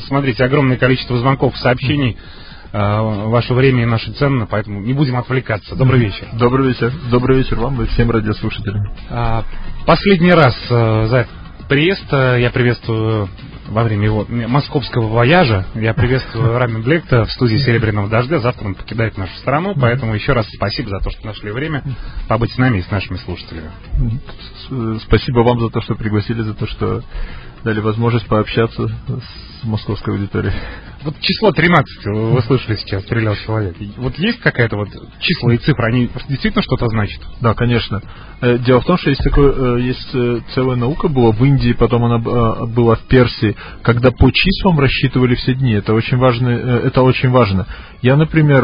смотрите, огромное количество звонков, сообщений. Э, ваше время и наше ценно, поэтому не будем отвлекаться. Добрый вечер. Добрый вечер. Добрый вечер вам и всем радиослушателям. А, последний раз э, за приезд я приветствую во время его московского вояжа. Я приветствую Рами Блекта в студии «Серебряного дождя». Завтра он покидает нашу страну, поэтому еще раз спасибо за то, что нашли время побыть с нами и с нашими слушателями. Спасибо вам за то, что пригласили, за то, что дали возможность пообщаться с московской аудиторией. Вот число 13, вы слышали сейчас, стрелял человек. Вот есть какая-то вот числа и цифры, они действительно что-то значат? Да, конечно. Э, дело в том, что есть, такое, э, есть э, целая наука была в Индии, потом она была в Персии, когда по числам рассчитывали все дни. Это очень важно. Это очень важно. Я, например,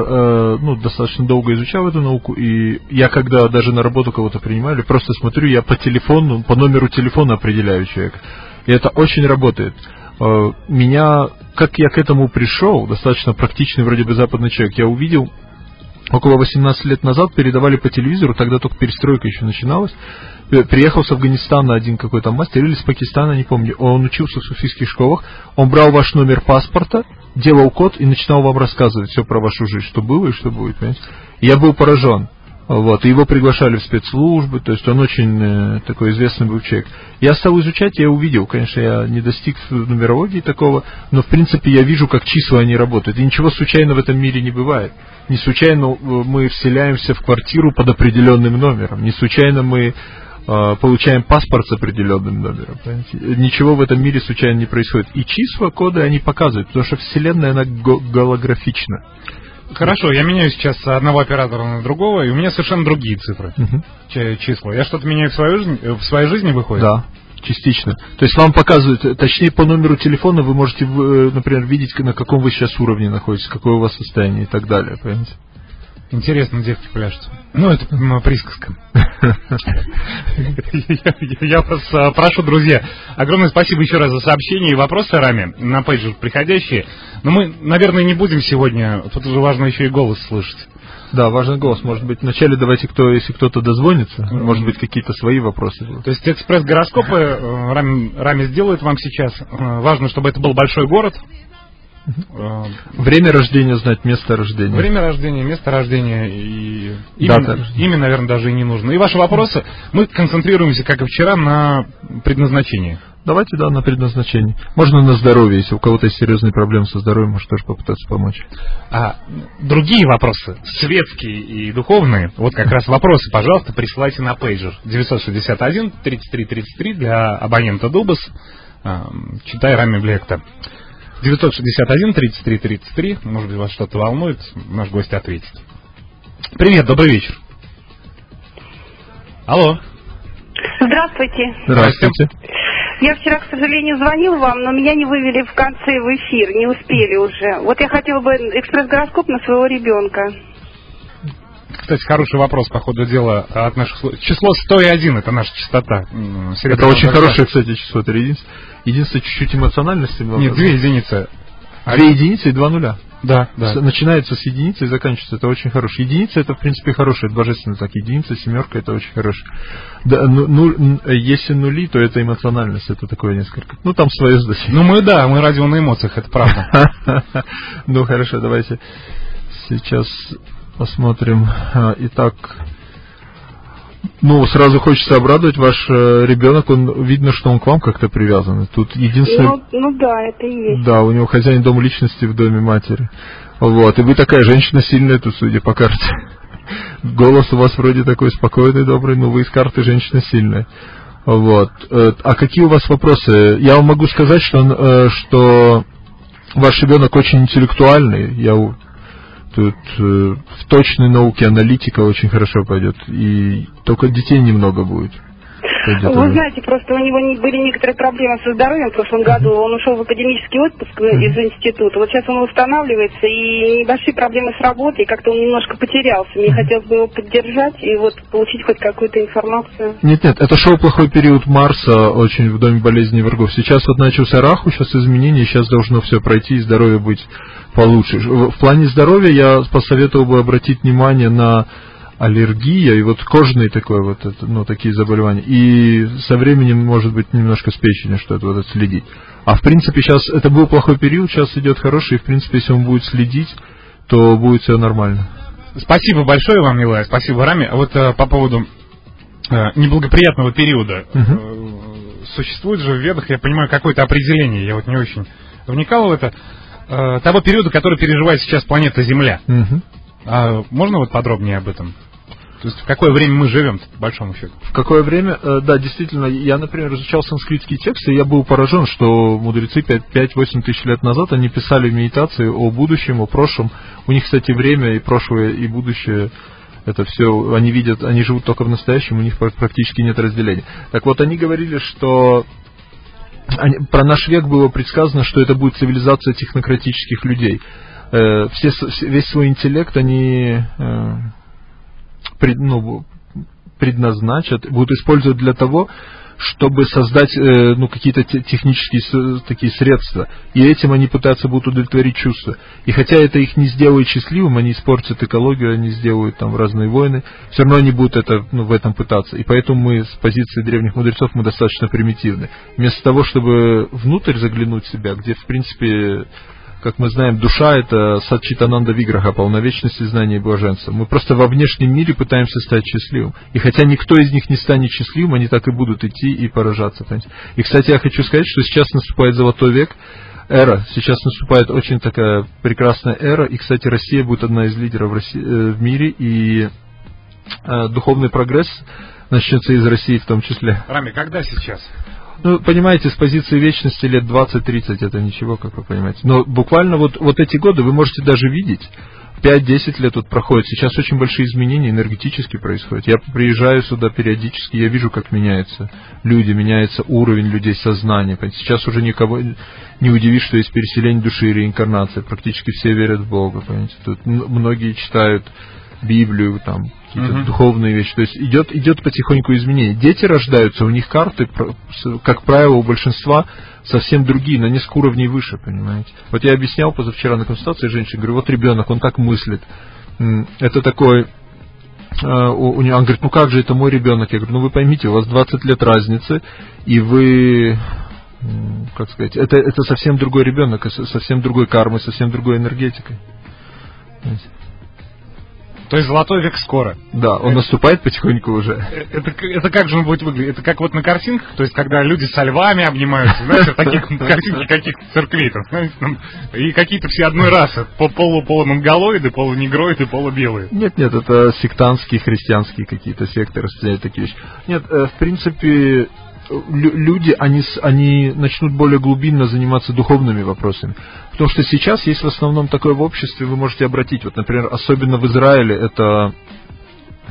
ну, достаточно долго изучал эту науку, и я когда даже на работу кого-то принимали, просто смотрю, я по телефону, по номеру телефона определяю человека. И это очень работает. Э, меня, как я к этому пришел, достаточно практичный вроде бы западный человек, я увидел около 18 лет назад передавали по телевизору, тогда только перестройка еще начиналась. Э, приехал с Афганистана один какой-то мастер, или с Пакистана, не помню. Он учился в суфийских школах. Он брал ваш номер паспорта, делал код и начинал вам рассказывать все про вашу жизнь, что было и что будет. Понимаете? я был поражен. Вот, его приглашали в спецслужбы, то есть он очень э, такой известный был человек. Я стал изучать, я увидел, конечно, я не достиг нумерологии такого, но в принципе я вижу, как числа они работают. И ничего случайно в этом мире не бывает. Не случайно э, мы вселяемся в квартиру под определенным номером, не случайно мы э, получаем паспорт с определенным номером. Понимаете? Ничего в этом мире случайно не происходит. И числа, коды они показывают, потому что Вселенная, она голографична. Хорошо, я меняю сейчас одного оператора на другого, и у меня совершенно другие цифры, угу. числа. Я что-то меняю в своей жизни, в своей жизни выходит? Да, частично. То есть вам показывают, точнее по номеру телефона вы можете, э, например, видеть, на каком вы сейчас уровне находитесь, какое у вас состояние и так далее, понимаете? Интересно, девки пляшут. Ну, это присказка. Я вас а, прошу, друзья, огромное спасибо еще раз за сообщения и вопросы раме на пейджер приходящие. Но мы, наверное, не будем сегодня, тут уже важно еще и голос слышать. Да, важный голос. Может быть, вначале давайте, кто, если кто-то дозвонится, может быть, какие-то свои вопросы. То есть экспресс-гороскопы э, Рами, Рами сделает вам сейчас. Э, важно, чтобы это был большой город, Э, время рождения знать, место рождения. Время рождения, место рождения и имя, имя, наверное, даже и не нужно. И ваши вопросы, мы концентрируемся, как и вчера, на предназначении. Давайте, да, на предназначение. Можно на здоровье, если у кого-то есть серьезные проблемы со здоровьем, может тоже попытаться помочь. А другие вопросы, светские и духовные, вот как раз вопросы, пожалуйста, присылайте на пейджер 961 33 33 для абонента Дубас, читай Рами Блекта. 961 33 33. Может быть, вас что-то волнует, наш гость ответит. Привет, добрый вечер. Алло. Здравствуйте. Здравствуйте. Я вчера, к сожалению, звонил вам, но меня не вывели в конце в эфир, не успели уже. Вот я хотела бы экспресс-гороскоп на своего ребенка. Кстати, хороший вопрос по ходу дела от наших Число 101 это наша частота. Это очень хорошее, кстати, число. Это единственное, единственное чуть-чуть эмоциональности. Нет, две единицы. Две единицы и два нуля. Да, да. Начинается с единицы и заканчивается. Это очень хорошо. Единица это, в принципе, хороший, божественный знак. Единица, семерка это очень хорошо. Да, ну, ну, если нули, то это эмоциональность. Это такое несколько. Ну, там свое значение. Ну, мы, да, мы радио на эмоциях, это правда. Ну, хорошо, давайте сейчас Посмотрим. А, итак, ну, сразу хочется обрадовать, ваш э, ребенок, он видно, что он к вам как-то привязан. Тут единственное... Ну, ну да, это и есть. Да, у него хозяин дом личности в доме матери. Вот, и вы такая женщина сильная тут, судя по карте. Голос у вас вроде такой спокойный, добрый, но вы из карты женщина сильная. Вот. Э, а какие у вас вопросы? Я вам могу сказать, что, э, что ваш ребенок очень интеллектуальный. Я Тут э, в точной науке аналитика очень хорошо пойдет. И только детей немного будет. Вы знаете, просто у него были некоторые проблемы со здоровьем в прошлом году. Он ушел в академический отпуск из института. Вот сейчас он восстанавливается, и небольшие проблемы с работой, как-то он немножко потерялся. Мне хотелось бы его поддержать и вот получить хоть какую-то информацию. Нет, нет, это шел плохой период Марса очень в Доме болезней врагов. Сейчас вот начался Раху, сейчас изменения, сейчас должно все пройти, и здоровье быть получше. В плане здоровья я посоветовал бы обратить внимание на аллергия и вот кожные такое вот, ну, такие заболевания. И со временем, может быть, немножко с печенью что-то вот следить. А в принципе сейчас это был плохой период, сейчас идет хороший, и в принципе, если он будет следить, то будет все нормально. Спасибо большое вам, милая, спасибо, Рами. А вот э, по поводу э, неблагоприятного периода. Угу. Э, существует же в ведах, я понимаю, какое-то определение, я вот не очень вникал в это, э, того периода, который переживает сейчас планета Земля. Угу. А можно вот подробнее об этом? То есть в какое время мы живем, по большому счету? В какое время? Э, да, действительно, я, например, изучал санскритские тексты, и я был поражен, что мудрецы 5-8 тысяч лет назад, они писали медитации о будущем, о прошлом. У них, кстати, время и прошлое, и будущее это все, они видят, они живут только в настоящем, у них практически нет разделения. Так вот, они говорили, что они, про наш век было предсказано, что это будет цивилизация технократических людей. Э, все, весь свой интеллект они э, пред, ну, предназначат, будут использовать для того, чтобы создать э, ну, какие-то технические такие средства. И этим они пытаются будут удовлетворить чувства. И хотя это их не сделает счастливым, они испортят экологию, они сделают там разные войны, все равно они будут это, ну, в этом пытаться. И поэтому мы с позиции древних мудрецов мы достаточно примитивны. Вместо того, чтобы внутрь заглянуть в себя, где в принципе как мы знаем, душа это Садчитананда Виграха, полновечности знания и блаженства. Мы просто во внешнем мире пытаемся стать счастливым. И хотя никто из них не станет счастливым, они так и будут идти и поражаться. И, кстати, я хочу сказать, что сейчас наступает золотой век, эра. Сейчас наступает очень такая прекрасная эра. И, кстати, Россия будет одна из лидеров России, э, в мире. И э, духовный прогресс начнется из России в том числе. Рами, когда сейчас? Ну, понимаете, с позиции вечности лет 20-30 это ничего, как вы понимаете. Но буквально вот, вот эти годы вы можете даже видеть, 5-10 лет вот проходит. Сейчас очень большие изменения энергетически происходят. Я приезжаю сюда периодически, я вижу, как меняются люди, меняется уровень людей сознания. Сейчас уже никого не удивишь, что есть переселение души и реинкарнация. Практически все верят в Бога. Понимаете? Тут многие читают Библию, там, какие-то uh-huh. духовные вещи. То есть идет, идет потихоньку изменение. Дети рождаются, у них карты, как правило, у большинства совсем другие, на несколько уровней выше, понимаете. Вот я объяснял позавчера на консультации женщине, говорю, вот ребенок, он так мыслит. Это такой а, у него, он говорит, ну как же это мой ребенок? Я говорю, ну вы поймите, у вас 20 лет разницы, и вы, как сказать, это, это совсем другой ребенок, совсем другой кармой, совсем другой энергетикой. То есть золотой век скоро. Да, он это, наступает потихоньку уже. Это, это как же он будет выглядеть? Это как вот на картинках, то есть когда люди со львами обнимаются, знаешь, таких картинки каких-то церквей, и какие-то все одной расы, полу-полумонголоиды, полунегроиды, полубелые. Нет, нет, это сектантские, христианские какие-то секты распространяют такие вещи. Нет, э, в принципе, люди, они, они начнут более глубинно заниматься духовными вопросами. Потому что сейчас есть в основном такое в обществе, вы можете обратить, вот, например, особенно в Израиле это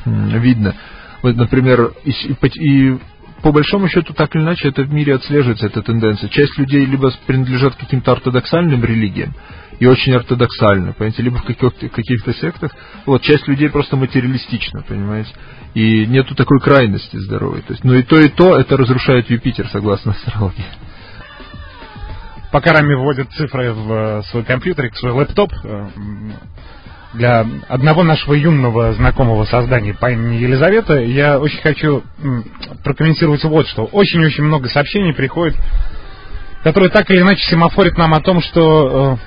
видно. Вот, например, и, и по большому счету, так или иначе, это в мире отслеживается, эта тенденция. Часть людей либо принадлежат каким-то ортодоксальным религиям, и очень ортодоксально, понимаете, либо в каких-то, каких-то сектах. Вот, часть людей просто материалистична, понимаете, и нету такой крайности здоровой. То есть, но и то, и то это разрушает Юпитер, согласно астрологии. Пока Рами вводит цифры в э, свой компьютер, в свой лэптоп, э, для одного нашего юного знакомого создания по имени Елизавета, я очень хочу прокомментировать вот что. Очень-очень много сообщений приходит, которые так или иначе семафорят нам о том, что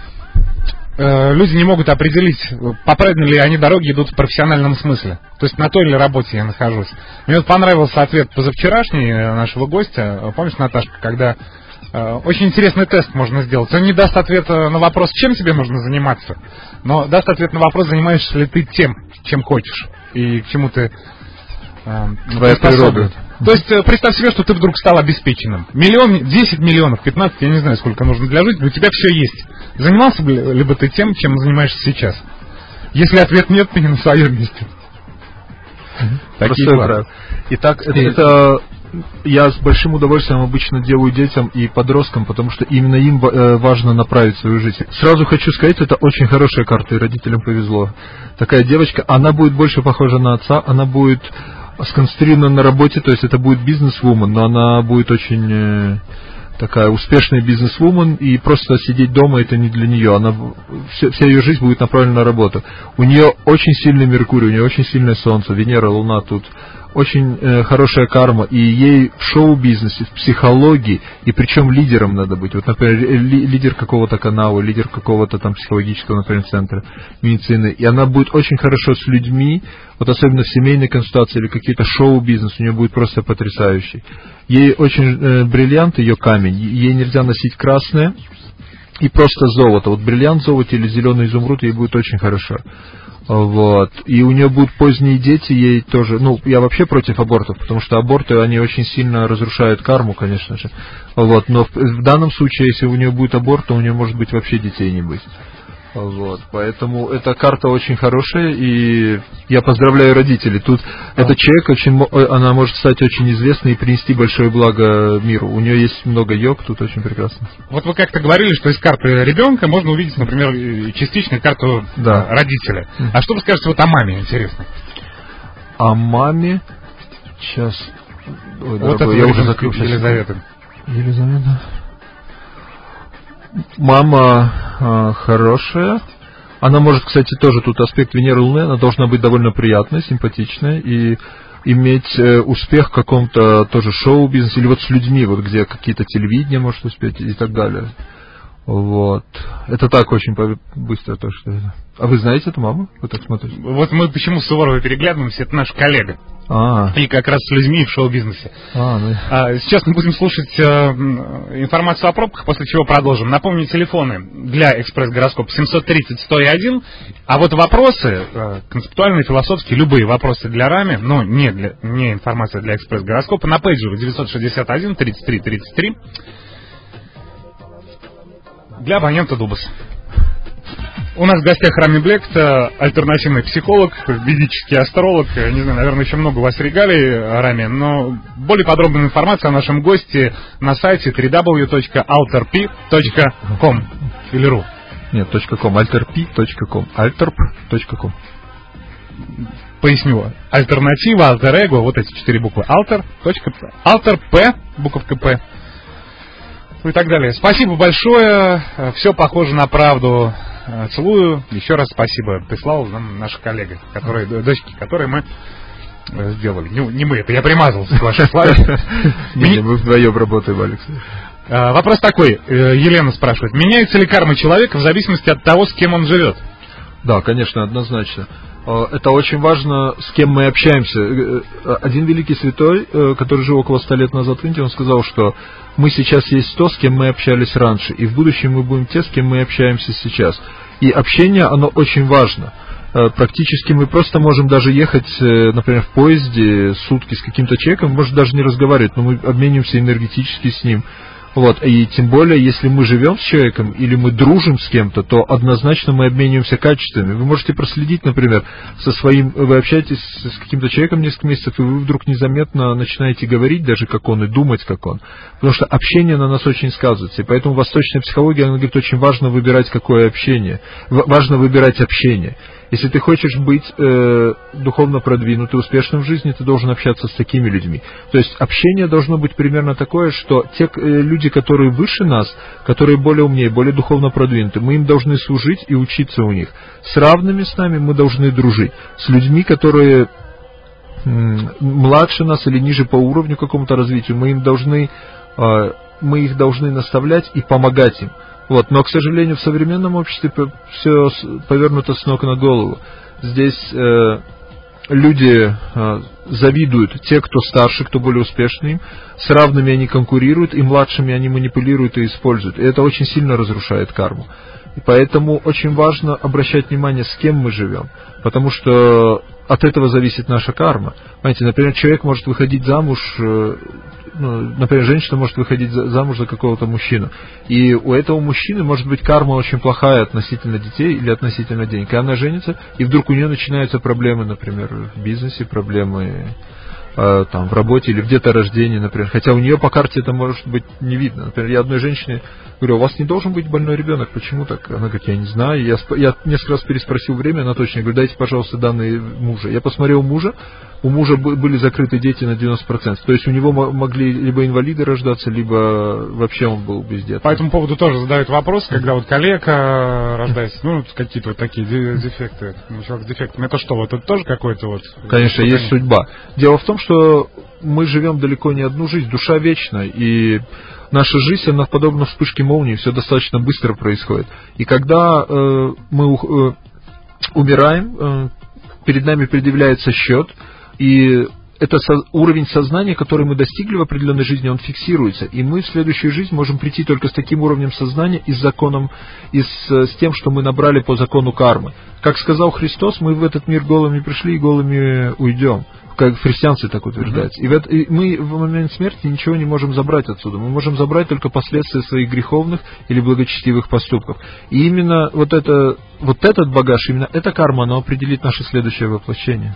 э, э, люди не могут определить, по ли они дороги идут в профессиональном смысле. То есть на той или работе я нахожусь. Мне вот понравился ответ позавчерашний нашего гостя. Помнишь, Наташка, когда Э, очень интересный тест можно сделать. Он не даст ответа на вопрос, чем тебе нужно заниматься, но даст ответ на вопрос, занимаешься ли ты тем, чем хочешь, и к чему ты э, Твоя природа. То есть э, представь себе, что ты вдруг стал обеспеченным. Миллион, 10 миллионов, 15, я не знаю, сколько нужно для жизни, у тебя все есть. Занимался бы либо ты тем, чем занимаешься сейчас? Если ответ нет, ты не на своем месте. Такие Итак, это, это я с большим удовольствием обычно делаю детям и подросткам, потому что именно им э, важно направить свою жизнь. Сразу хочу сказать, это очень хорошая карта, и родителям повезло. Такая девочка, она будет больше похожа на отца, она будет сконцентрирована на работе, то есть это будет бизнес-вумен, но она будет очень э, такая успешная бизнес-вумен, и просто сидеть дома это не для нее. Она, вся, вся ее жизнь будет направлена на работу. У нее очень сильный Меркурий, у нее очень сильное Солнце, Венера, Луна тут очень э, хорошая карма, и ей в шоу-бизнесе, в психологии, и причем лидером надо быть. Вот, например, ли, лидер какого-то канала, лидер какого-то там психологического, например, центра медицины, и она будет очень хорошо с людьми, вот особенно в семейной консультации или какие-то шоу-бизнес, у нее будет просто потрясающий. Ей очень э, бриллиант, ее камень, ей нельзя носить красное, и просто золото. Вот бриллиант золото или зеленый изумруд ей будет очень хорошо. Вот. И у нее будут поздние дети, ей тоже... Ну, я вообще против абортов, потому что аборты, они очень сильно разрушают карму, конечно же. Вот. Но в, в данном случае, если у нее будет аборт, то у нее может быть вообще детей не быть. Вот, поэтому эта карта очень хорошая, и я поздравляю родителей. Тут а. этот человек очень, э, она может стать очень известной и принести большое благо миру. У нее есть много йог, тут очень прекрасно. Вот вы как-то говорили, что из карты ребенка можно увидеть, например, частично карту да. родителя. А что вы скажете вот о маме, интересно? О маме сейчас. Ой, вот дорогой, это я уже закрыл Елизавета. Елизавета мама э, хорошая. Она может, кстати, тоже тут аспект Венеры Луны, она должна быть довольно приятной, симпатичной и иметь э, успех в каком-то тоже шоу-бизнесе или вот с людьми, вот где какие-то телевидения может успеть и так далее. Вот. Это так очень быстро то, что это. А вы знаете эту маму? Вы так смотрите? Вот мы почему с Суворовой переглядываемся, это наш коллега. А. И как раз с людьми в шоу-бизнесе. А, ну... а, сейчас мы будем слушать э, информацию о пробках, после чего продолжим. Напомню, телефоны для экспресс-гороскопа 730-101. А вот вопросы, э, концептуальные, философские, любые вопросы для РАМи, но не, для, не информация для экспресс-гороскопа, на пейджере 961-33-33 для абонента Дубас. У нас в гостях Рами Блект, альтернативный психолог, ведический астролог. Не знаю, наверное, еще много у вас регалий, Рами, но более подробная информация о нашем госте на сайте www.alterp.com или ру. Нет, .com, alterp.com, alterp.com. Поясню. Альтернатива, альтер-эго, вот эти четыре буквы. Alter, alter, P, буковка P, и так далее. Спасибо большое. Все похоже на правду. Целую. Еще раз спасибо. Прислал нам наша коллега, которые, дочки, которые мы э, сделали. Не, не мы, это я примазался к вашей славе. Не, мы вдвоем работаем, Алекс. Вопрос такой. Э, Елена спрашивает. Меняется ли карма человека в зависимости от того, с кем он живет? Да, конечно, однозначно. А, это очень важно, с кем мы общаемся. Э, один великий святой, который жил около ста лет назад в Индии, он сказал, что мы сейчас есть то, с кем мы общались раньше, и в будущем мы будем те, с кем мы общаемся сейчас. И общение, оно очень важно. Э, практически мы просто можем даже ехать, э, например, в поезде сутки с каким-то человеком, может даже не разговаривать, но мы обмениваемся энергетически с ним. Вот, и тем более, если мы живем с человеком или мы дружим с кем-то, то однозначно мы обмениваемся качествами. Вы можете проследить, например, со своим, вы общаетесь с каким-то человеком несколько месяцев, и вы вдруг незаметно начинаете говорить даже как он и думать как он. Потому что общение на нас очень сказывается. И поэтому восточная психология, она говорит, очень важно выбирать какое общение. Важно выбирать общение. Если ты хочешь быть э, духовно продвинутым, успешным в жизни, ты должен общаться с такими людьми. То есть общение должно быть примерно такое, что те э, люди, которые выше нас, которые более умнее, более духовно продвинуты, мы им должны служить и учиться у них. С равными с нами мы должны дружить. С людьми, которые младше нас или ниже по уровню какому-то развитию, мы им должны, э, мы их должны наставлять и помогать им. Вот, но, к сожалению, в современном обществе все повернуто с ног на голову. Здесь э, люди э, завидуют те, кто старше, кто более успешный, с равными они конкурируют, и младшими они манипулируют и используют. И это очень сильно разрушает карму. И поэтому очень важно обращать внимание, с кем мы живем. Потому что от этого зависит наша карма. Понимаете, например, человек может выходить замуж э, например, женщина может выходить замуж за какого-то мужчину, и у этого мужчины может быть карма очень плохая относительно детей или относительно денег, и она женится, и вдруг у нее начинаются проблемы, например, в бизнесе, проблемы э, там в работе или где-то рождение, например. Хотя у нее по карте это может быть не видно. Например, я одной женщине говорю, у вас не должен быть больной ребенок, почему так? Она говорит, я не знаю. Я, я несколько раз переспросил время, она точно говорит, дайте, пожалуйста, данные мужа. Я посмотрел мужа, у мужа были закрыты дети на 90%. То есть у него могли либо инвалиды рождаться, либо вообще он был бездетный. По этому поводу тоже задают вопрос, когда вот коллега рождается, ну, какие-то вот такие дефекты, ну, человек с дефектами. Это что, вот это тоже какой-то вот... Конечно, есть судьба. Дело в том, что мы живем далеко не одну жизнь, душа вечна, и наша жизнь, она подобна вспышке молнии, все достаточно быстро происходит. И когда э, мы э, умираем, э, перед нами предъявляется счет, и это со, уровень сознания, который мы достигли в определенной жизни, он фиксируется. И мы в следующую жизнь можем прийти только с таким уровнем сознания и с законом, и с, с тем, что мы набрали по закону кармы. Как сказал Христос, мы в этот мир голыми пришли и голыми уйдем. Как в христианстве так утверждается. И, в это, и мы в момент смерти ничего не можем забрать отсюда. Мы можем забрать только последствия своих греховных или благочестивых поступков. И именно вот, это, вот этот багаж, именно эта карма, она определит наше следующее воплощение.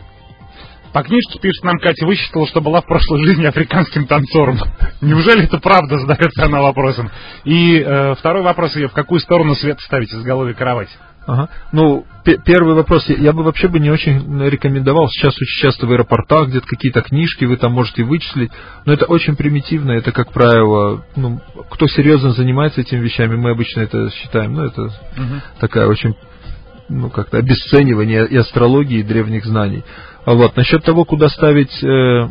По книжке пишет нам Катя, высчитала, что была в прошлой жизни африканским танцором. Неужели это правда, задается она вопросом. И э, второй вопрос ее, в какую сторону свет ставить из головы кровати? Ага. Ну, первый вопрос, я бы вообще бы не очень рекомендовал. Сейчас очень часто в аэропортах где-то какие-то книжки, вы там можете вычислить. Но это очень примитивно, это, как правило, ну, кто серьезно занимается этими вещами, мы обычно это считаем, ну, это угу. такая очень ну, как-то обесценивание и астрологии, и древних знаний. Вот. Насчет того, куда ставить э,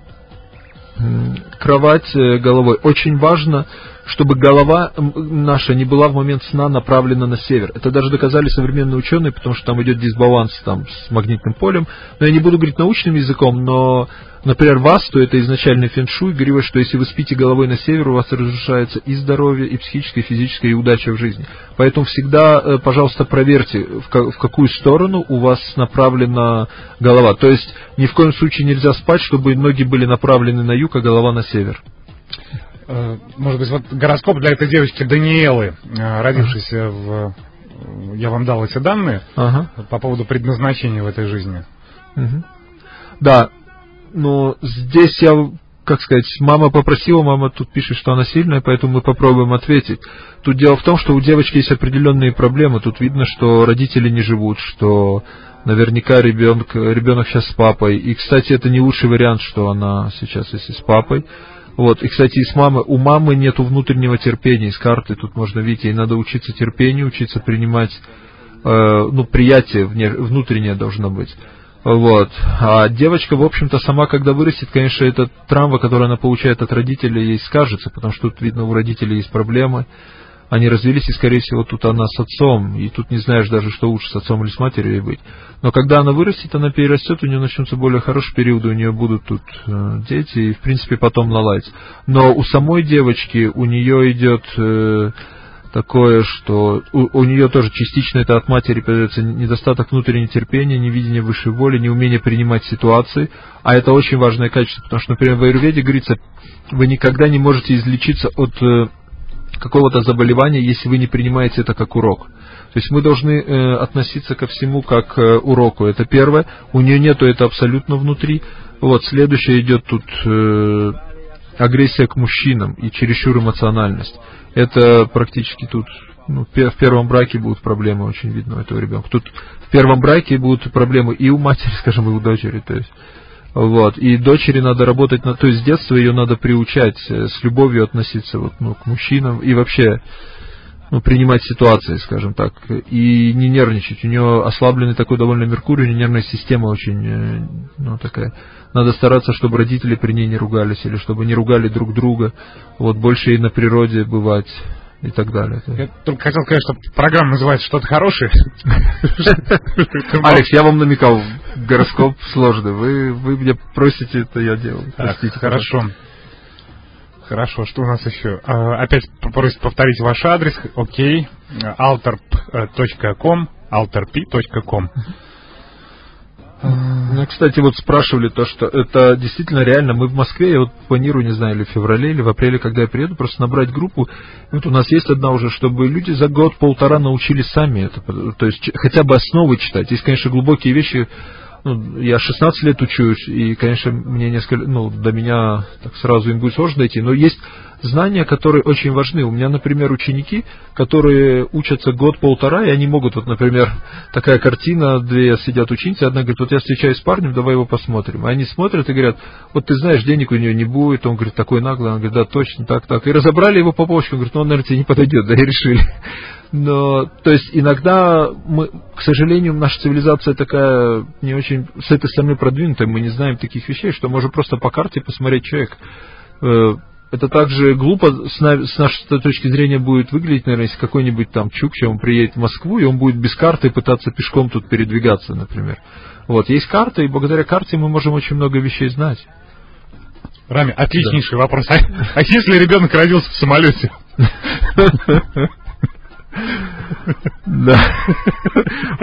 кровать э, головой, очень важно, чтобы голова наша не была в момент сна направлена на север. Это даже доказали современные ученые, потому что там идет дисбаланс там, с магнитным полем. Но я не буду говорить научным языком, но Например, васту, это изначальный фэншуй, говорилось, что если вы спите головой на север, у вас разрушается и здоровье, и психическое, и физическое, и удача в жизни. Поэтому всегда, э, пожалуйста, проверьте, в какую сторону у вас направлена голова. То есть ни в коем случае нельзя спать, чтобы ноги были направлены на юг, а голова на север. Э, может быть, вот гороскоп для этой девочки Даниэлы, э, родившейся в... Я вам дал эти данные ага. по поводу предназначения в этой жизни. Угу. Да, но здесь я, как сказать, мама попросила, мама тут пишет, что она сильная, поэтому мы попробуем ответить. Тут дело в том, что у девочки есть определенные проблемы. Тут видно, что родители не живут, что наверняка ребенок, ребенок сейчас с папой. И, кстати, это не лучший вариант, что она сейчас, если с папой. Вот, и, кстати, и с мамой, у мамы нету внутреннего терпения, из карты тут можно видеть, ей надо учиться терпению, учиться принимать, э, ну, приятие внутреннее должно быть. Вот. А девочка, в общем-то, сама, когда вырастет, конечно, эта травма, которую она получает от родителей, ей скажется, потому что тут, видно, у родителей есть проблемы. Они развелись, и, скорее всего, тут она с отцом, и тут не знаешь даже, что лучше, с отцом или с матерью быть. Но когда она вырастет, она перерастет, у нее начнутся более хорошие периоды, у нее будут тут э, дети, и, в принципе, потом наладить. Но у самой девочки, у нее идет... Э, такое, что у, у нее тоже частично это от матери появляется недостаток внутреннего терпения, невидение высшей воли, неумение принимать ситуации, а это очень важное качество, потому что, например, в Аюрведе говорится, вы никогда не можете излечиться от э, какого-то заболевания, если вы не принимаете это как урок. То есть мы должны э, относиться ко всему как э, уроку. Это первое. У нее нету это абсолютно внутри. Вот следующее идет тут э, агрессия к мужчинам и чересчур эмоциональность это практически тут ну, в первом браке будут проблемы очень видно у этого ребенка. Тут в первом браке будут проблемы и у матери, скажем, и у дочери. То есть, вот. И дочери надо работать, на, то есть с детства ее надо приучать э, с любовью относиться вот, ну, к мужчинам и вообще ну, принимать ситуации, скажем так, и не нервничать. У нее ослабленный такой довольно Меркурий, нервная система очень, э, ну, такая. Надо стараться, чтобы родители при ней не ругались, или чтобы не ругали друг друга. Вот больше и на природе бывать и так далее. Я только хотел сказать, что программа называется «Что-то хорошее». Алекс, я вам намекал, гороскоп сложный. Вы, вы меня просите, это я делаю. Простите. Хорошо. Хорошо, что у нас еще? А, опять просит повторить ваш адрес. Окей. altarp.com altarp.com ну, кстати, вот спрашивали то, что это действительно реально. Мы в Москве, я вот планирую, не знаю, или в феврале, или в апреле, когда я приеду, просто набрать группу. Вот у нас есть одна уже, чтобы люди за год-полтора научились сами это. То есть хотя бы основы читать. Есть, конечно, глубокие вещи, ну, я 16 лет учусь, и, конечно, мне несколько, ну, до меня так сразу им будет сложно дойти, но есть знания, которые очень важны. У меня, например, ученики, которые учатся год-полтора, и они могут, вот, например, такая картина, две сидят ученицы, одна говорит, вот я встречаюсь с парнем, давай его посмотрим. И они смотрят и говорят, вот ты знаешь, денег у нее не будет, он говорит, такой наглый, он говорит, да, точно, так, так. И разобрали его по полочкам, говорит, ну, он, наверное, тебе не подойдет, да, и решили. Но, то есть, иногда мы, к сожалению, наша цивилизация такая не очень с этой стороны продвинутая, мы не знаем таких вещей, что можно просто по карте посмотреть человек э, это также глупо с, на, с нашей точки зрения будет выглядеть, наверное, если какой-нибудь там Чукча, он приедет в Москву, и он будет без карты пытаться пешком тут передвигаться, например. Вот, есть карта, и благодаря карте мы можем очень много вещей знать. Рами, отличнейший да. вопрос. А, а если ребенок родился в самолете? Да.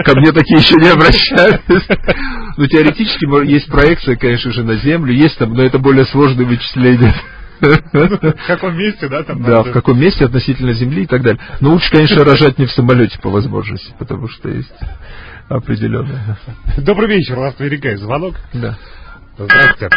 Ко мне такие еще не обращались. Ну, теоретически есть проекция, конечно же, на Землю, есть там, но это более сложные вычисления. В каком месте, да? Там да, в каком месте относительно Земли и так далее. Но лучше, конечно, рожать не в самолете по возможности, потому что есть определенное. Добрый вечер, Ласт Верикай. Звонок? Да. Здравствуйте.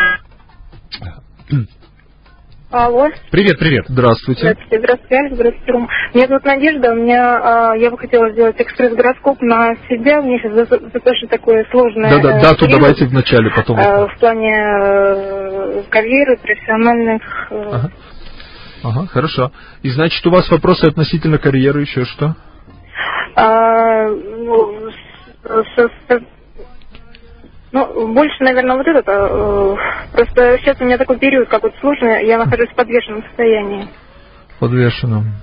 Алло. Привет, привет. Здравствуйте. Здравствуйте, здравствуйте, Алекс, здравствуйте, Рома. Меня зовут Надежда, у меня, а, я бы хотела сделать экспресс-гороскоп на себя, у меня сейчас достаточно такое сложное... Да, да, дату давайте вначале, потом... А, в плане э, карьеры, профессиональных... Э, ага. ага, хорошо. И значит, у вас вопросы относительно карьеры еще что? А, ну, с, с, ну, больше, наверное, вот это. Э, просто сейчас у меня такой период как вот сложный, я нахожусь в подвешенном состоянии. Подвешенном.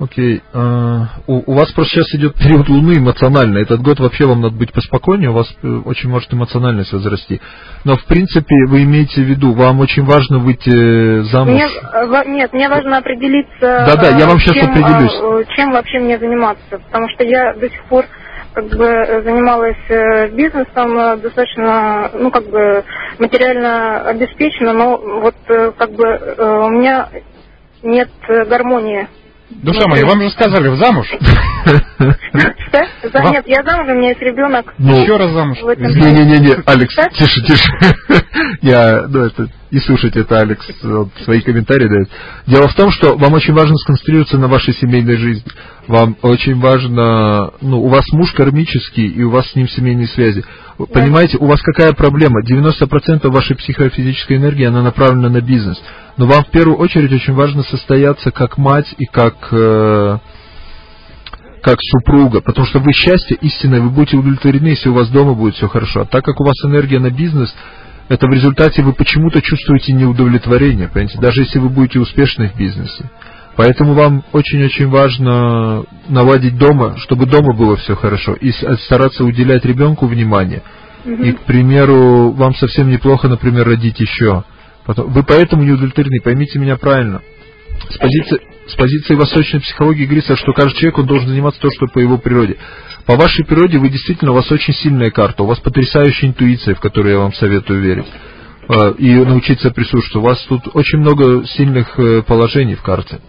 Окей. А, у, у вас просто сейчас идет период Луны эмоциональный. Этот год вообще вам надо быть поспокойнее, у вас э, очень может эмоциональность возрасти. Но в принципе вы имеете в виду, вам очень важно выйти замуж. Мне, э, нет, мне важно определиться. Да, да, я вам сейчас чем, определюсь. Чем вообще мне заниматься, потому что я до сих пор как бы э, занималась э, бизнесом, э, достаточно, ну, как бы материально обеспечена, но вот как бы у меня нет гармонии. Душа моя, вам же сказали, в замуж? Да, нет, я замуж, у меня есть ребенок. Ну, Еще раз замуж. Не-не-не, Алекс, тише, тише. Я, ну, это, не слушайте, это Алекс свои комментарии дает. Дело в том, что вам очень важно сконцентрироваться на вашей семейной жизни. Вам очень важно, ну, у вас муж кармический, и у вас с ним семейные связи. Понимаете, у вас какая проблема? 90% вашей психофизической энергии, она направлена на бизнес. Но вам в первую очередь очень важно состояться как мать и как... Э, как супруга, потому что вы счастье истинное, вы будете удовлетворены, если у вас дома будет все хорошо. А так как у вас энергия на бизнес, это в результате вы почему-то чувствуете неудовлетворение, понимаете, даже если вы будете успешны в бизнесе. Поэтому вам очень-очень важно наладить дома, чтобы дома было все хорошо, и стараться уделять ребенку внимание. И, к примеру, вам совсем неплохо, например, родить еще. Потом, вы поэтому не удовлетворены, поймите меня правильно. С позиции, с позиции восточной психологии говорится, что каждый человек он должен заниматься то, что по его природе. По вашей природе вы действительно, у вас очень сильная карта, у вас потрясающая интуиция, в которую я вам советую верить а, и научиться прислушиваться. У вас тут очень много сильных э, положений в карте.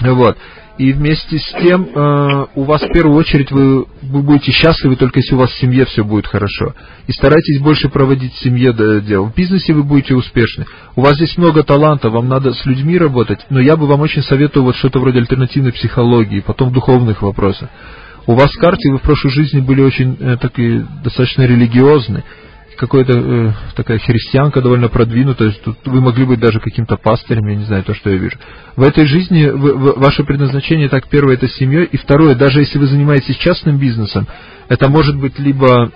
Вот. И вместе с тем э, у вас в первую очередь вы, вы будете счастливы только если у вас в семье все будет хорошо. И старайтесь больше проводить в семье дел. В бизнесе вы будете успешны. У вас здесь много таланта, вам надо с людьми работать, но я бы вам очень советовал вот что-то вроде альтернативной психологии, потом духовных вопросов. У вас в карте вы в прошлой жизни были очень э, такие, достаточно религиозны какая-то э, такая христианка довольно продвинутая, тут вы могли быть даже каким-то пастырем, я не знаю, то, что я вижу. В этой жизни вы, в, ваше предназначение, так, первое, это семьей, и второе, даже если вы занимаетесь частным бизнесом, это может быть либо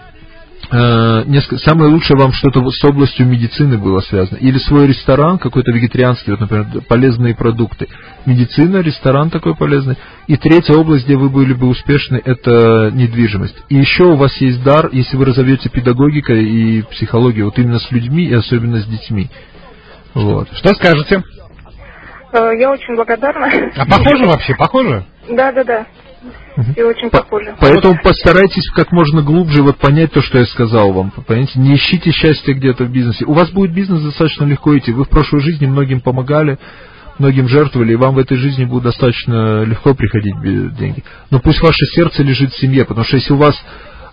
несколько, самое лучшее вам что-то с областью медицины было связано. Или свой ресторан, какой-то вегетарианский, вот, например, полезные продукты. Медицина, ресторан такой полезный. И третья область, где вы были бы успешны, это недвижимость. И еще у вас есть дар, если вы разовьете педагогика и психологию, вот именно с людьми и особенно с детьми. Вот. Что скажете? Э, я очень благодарна. А похоже вообще, похоже? Да, да, да и очень похоже. Поэтому постарайтесь как можно глубже вот понять то, что я сказал вам. Понимаете, не ищите счастья где-то в бизнесе. У вас будет бизнес достаточно легко идти. Вы в прошлой жизни многим помогали, многим жертвовали, и вам в этой жизни будет достаточно легко приходить деньги. Но пусть ваше сердце лежит в семье, потому что если у вас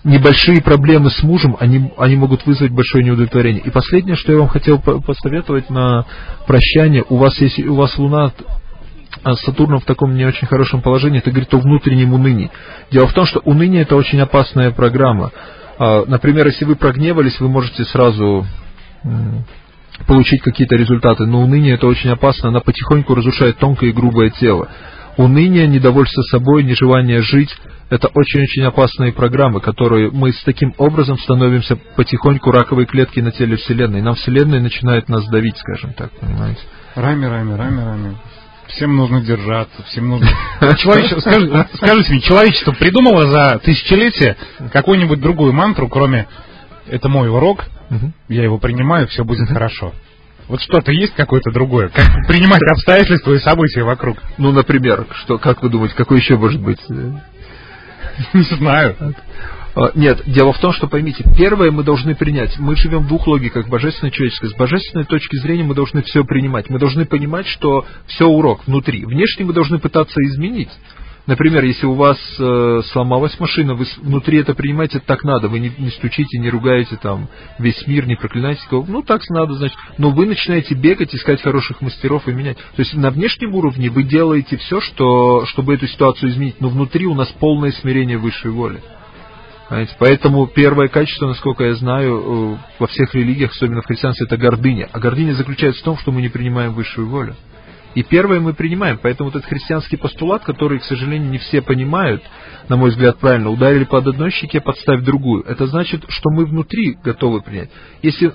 небольшие проблемы с мужем, они, они могут вызвать большое неудовлетворение. И последнее, что я вам хотел посоветовать на прощание, у вас, если у вас Луна а с в таком не очень хорошем положении, это говорит о внутреннем унынии. Дело в том, что уныние это очень опасная программа. А, например, если вы прогневались, вы можете сразу получить какие-то результаты, но уныние это очень опасно, она потихоньку разрушает тонкое и грубое тело. Уныние, недовольство собой, нежелание жить – это очень-очень опасные программы, которые мы с таким образом становимся потихоньку раковой клетки на теле Вселенной. Нам Вселенная начинает нас давить, скажем так, понимаете? Рами, рами, рами, рами. Всем нужно держаться, всем нужно... Человечество, скажи, скажите мне, человечество придумало за тысячелетие какую-нибудь другую мантру, кроме «это мой урок», я его принимаю, все будет хорошо. Вот что-то есть какое-то другое? Как принимать обстоятельства и события вокруг? Ну, например, что, как вы думаете, какой еще может быть? Не знаю. А, нет, дело в том, что поймите, первое мы должны принять. Мы живем в двух логиках, божественной и человеческой. С божественной точки зрения мы должны все принимать. Мы должны понимать, что все урок внутри. Внешне мы должны пытаться изменить. Например, если у вас э, сломалась машина, вы внутри это принимаете, так надо, вы не, не стучите, не ругаете там весь мир, не проклинаете кого, ну так надо, значит. Но вы начинаете бегать, искать хороших мастеров и менять. То есть на внешнем уровне вы делаете все, что, чтобы эту ситуацию изменить, но внутри у нас полное смирение высшей воли. Понимаете? Поэтому первое качество, насколько я знаю, э, во всех религиях, особенно в христианстве, это гордыня. А гордыня заключается в том, что мы не принимаем высшую волю. И первое мы принимаем. Поэтому этот христианский постулат, который, к сожалению, не все понимают, на мой взгляд, правильно, ударили под одной щеке, подставь другую. Это значит, что мы внутри готовы принять. Если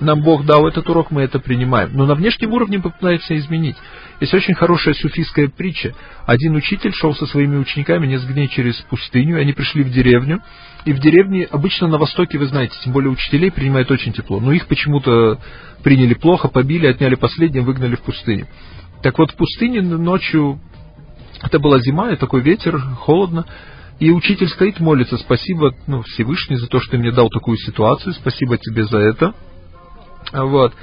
нам Бог дал этот урок, мы это принимаем. Но на внешнем уровне попытаемся изменить. Есть очень хорошая суфийская притча. Один учитель шел со своими учениками несколько дней через пустыню, и они пришли в деревню. И в деревне, обычно на Востоке, вы знаете, тем более учителей принимают очень тепло. Но их почему-то приняли плохо, побили, отняли последним, выгнали в пустыню. Так вот, в пустыне ночью, это была зима, и такой ветер, холодно, и учитель стоит, молится, спасибо ну, Всевышний за то, что ты мне дал такую ситуацию, спасибо тебе за это. Вот.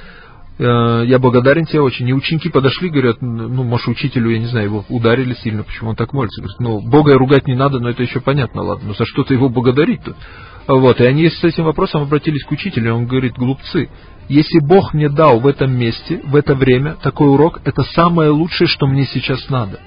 Э, я благодарен тебе очень. И ученики подошли, говорят, ну, может, учителю, я не знаю, его ударили сильно, почему он так молится. Говорят, ну, Бога ругать не надо, но это еще понятно, ладно, но за что ты его благодарить-то? Вот, и они с этим вопросом обратились к учителю, он говорит, глупцы, если Бог мне дал в этом месте, в это время такой урок, это самое лучшее, что мне сейчас надо.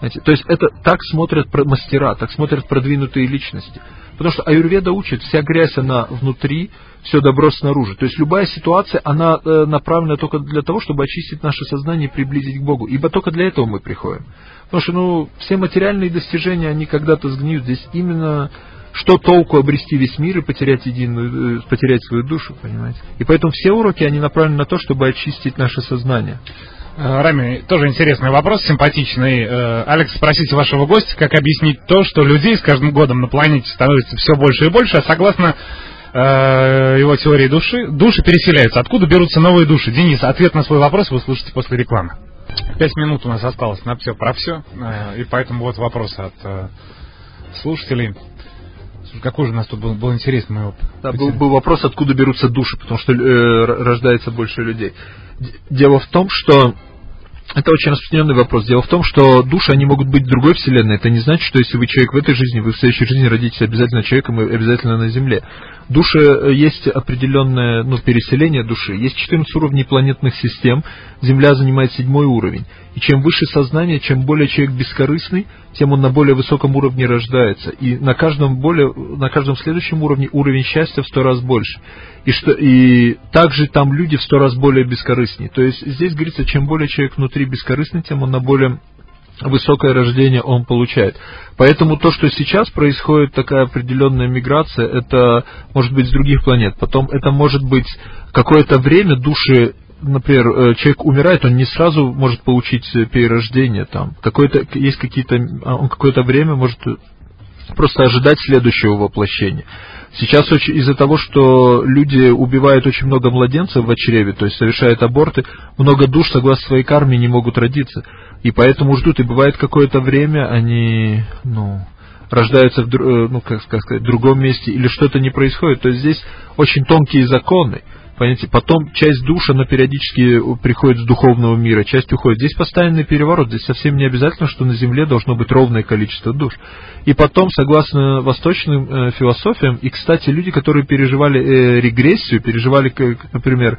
Знаете, то есть это так смотрят мастера, так смотрят продвинутые личности. Потому что аюрведа учит, вся грязь, она внутри, все добро снаружи. То есть любая ситуация, она э, направлена только для того, чтобы очистить наше сознание и приблизить к Богу. Ибо только для этого мы приходим. Потому что ну, все материальные достижения, они когда-то сгниют. Здесь именно что толку обрести весь мир и потерять единую, э, потерять свою душу, понимаете? И поэтому все уроки, они направлены на то, чтобы очистить наше сознание. Э, Рами, тоже интересный вопрос, симпатичный. Э, Алекс, спросите вашего гостя, как объяснить то, что людей с каждым годом на планете становится все больше и больше, а согласно его теории души, души переселяются. Откуда берутся новые души? Денис, ответ на свой вопрос вы слушаете после рекламы. Пять минут у нас осталось на все про все, и поэтому вот вопрос от слушателей. Какой же у нас тут был, был интересный опыт? Да, был, был вопрос, откуда берутся души, потому что э, рождается больше людей. Дело в том, что это очень распространенный вопрос. Дело в том, что души, они могут быть в другой вселенной. Это не значит, что если вы человек в этой жизни, вы в следующей жизни родитесь обязательно человеком и обязательно на Земле. Души э, есть определенное ну, переселение души. Есть 14 уровней планетных систем. Земля занимает седьмой уровень. И чем выше сознание, чем более человек бескорыстный, тем он на более высоком уровне рождается. И на каждом, более, на каждом следующем уровне уровень счастья в сто раз больше. И, что, и также там люди в сто раз более бескорыстнее. То есть здесь говорится, чем более человек внутри бескорыстный, тем он на более высокое рождение он получает. Поэтому то, что сейчас происходит такая определенная миграция, это может быть с других планет. Потом это может быть какое-то время души например, э, человек умирает, он не сразу может получить перерождение там. Какое-то, есть какие-то, а, он какое-то время может просто ожидать следующего воплощения. Сейчас очень, из-за того, что люди убивают очень много младенцев в чреве, то есть совершают аборты, много душ, согласно своей карме, не могут родиться. И поэтому ждут. И бывает какое-то время они, ну, рождаются в, ну, как сказать, в другом месте, или что-то не происходит. То есть здесь очень тонкие законы. Понимаете, потом часть душ, она периодически приходит с духовного мира, часть уходит. Здесь постоянный переворот, здесь совсем не обязательно, что на Земле должно быть ровное количество душ. И потом, согласно восточным э, философиям, и, кстати, люди, которые переживали э, регрессию, переживали, как, например,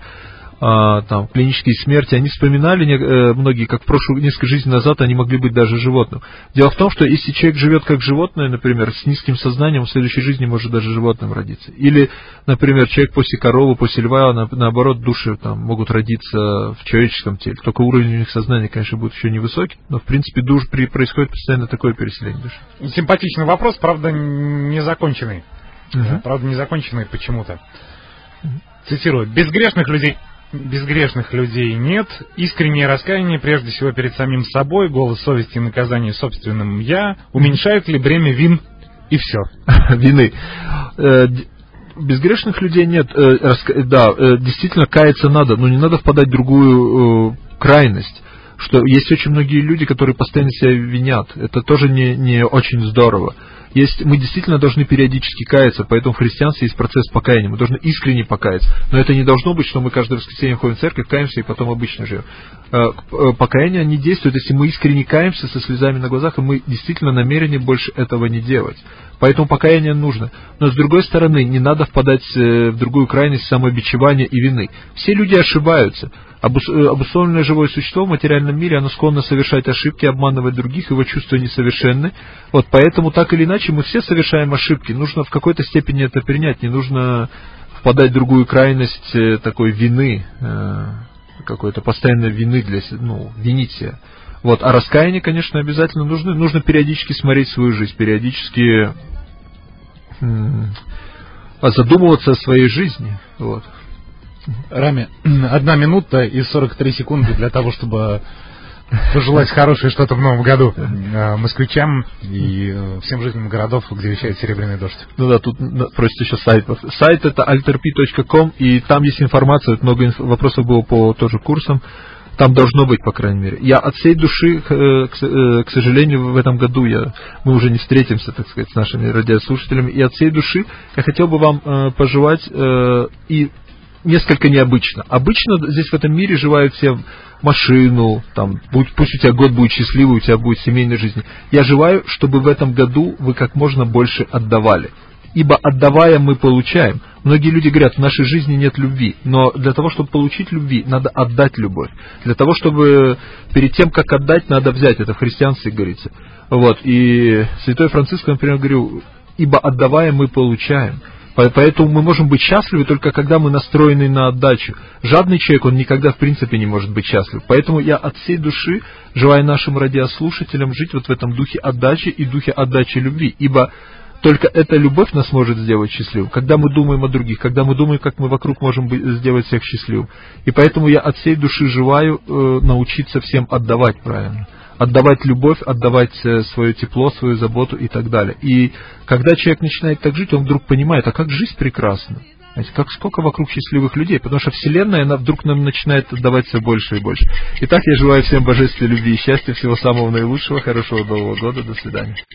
а, там, клинические смерти, они вспоминали э, многие, как в прошлую несколько жизней назад они могли быть даже животным. Дело в том, что если человек живет как животное, например, с низким сознанием, в следующей жизни может даже животным родиться. Или, например, человек после коровы, после льва, на, наоборот, души там, могут родиться в человеческом теле. Только уровень у них сознания, конечно, будет еще невысокий, но, в принципе, душ, при, происходит постоянно такое переселение души. Симпатичный вопрос, правда, незаконченный. Угу. Правда, незаконченный почему-то. Цитирую. «Безгрешных людей безгрешных людей нет. Искреннее раскаяние, прежде всего перед самим собой, голос совести и наказание собственным «я» уменьшает ли бремя вин и все. Вины. Э, безгрешных людей нет. Э, да, э, действительно, каяться надо, но не надо впадать в другую крайность что есть очень многие люди, которые постоянно себя винят. Это тоже не, не очень здорово есть, мы действительно должны периодически каяться, поэтому в христианстве есть процесс покаяния, мы должны искренне покаяться. Но это не должно быть, что мы каждое воскресенье ходим в церковь, каемся и потом обычно живем. Э, э, покаяние не действует, если мы искренне каемся со слезами на глазах, и мы действительно намерены больше этого не делать. Поэтому покаяние нужно. Но с другой стороны, не надо впадать э, в другую крайность самобичевания и вины. Все люди ошибаются. Обусловленное живое существо в материальном мире, оно склонно совершать ошибки, обманывать других, его чувства несовершенны. Вот поэтому так или иначе мы все совершаем ошибки. Нужно в какой-то степени это принять. Не нужно впадать в другую крайность такой вины, какой-то постоянной вины для ну, винить себя. Вот, а раскаяние, конечно, обязательно нужно. Нужно периодически смотреть свою жизнь, периодически задумываться о своей жизни. Вот. Рами, одна минута и 43 секунды для того, чтобы пожелать хорошее что-то в новом году э, москвичам и э, всем жителям городов, где вещает Серебряный дождь. Ну да, тут просят еще сайт. Сайт это alterp.com, и там есть информация, много инф- вопросов было по тоже курсам. Там должно быть, по крайней мере. Я от всей души, к, э, сожалению, в этом году я, мы уже не встретимся, так сказать, с нашими радиослушателями. И от всей души я хотел бы вам э, пожелать э, и несколько необычно. Обычно здесь в этом мире желают всем машину, там, будь, пусть у тебя год будет счастливый, у тебя будет семейная жизнь. Я желаю, чтобы в этом году вы как можно больше отдавали ибо отдавая мы получаем. Многие люди говорят, в нашей жизни нет любви, но для того, чтобы получить любви, надо отдать любовь. Для того, чтобы перед тем, как отдать, надо взять. Это в христианстве говорится. Вот. И святой Франциск, например, говорил, ибо отдавая мы получаем. Поэтому мы можем быть счастливы только когда мы настроены на отдачу. Жадный человек, он никогда в принципе не может быть счастлив. Поэтому я от всей души желаю нашим радиослушателям жить вот в этом духе отдачи и духе отдачи любви. Ибо только эта любовь нас может сделать счастливым, когда мы думаем о других, когда мы думаем, как мы вокруг можем быть, сделать всех счастливым. И поэтому я от всей души желаю э, научиться всем отдавать правильно. Отдавать любовь, отдавать э, свое тепло, свою заботу и так далее. И когда человек начинает так жить, он вдруг понимает, а как жизнь прекрасна. Знаете, как сколько вокруг счастливых людей, потому что Вселенная, она вдруг нам начинает отдавать все больше и больше. Итак, я желаю всем божественной любви и счастья, всего самого наилучшего, хорошего Нового года, до свидания.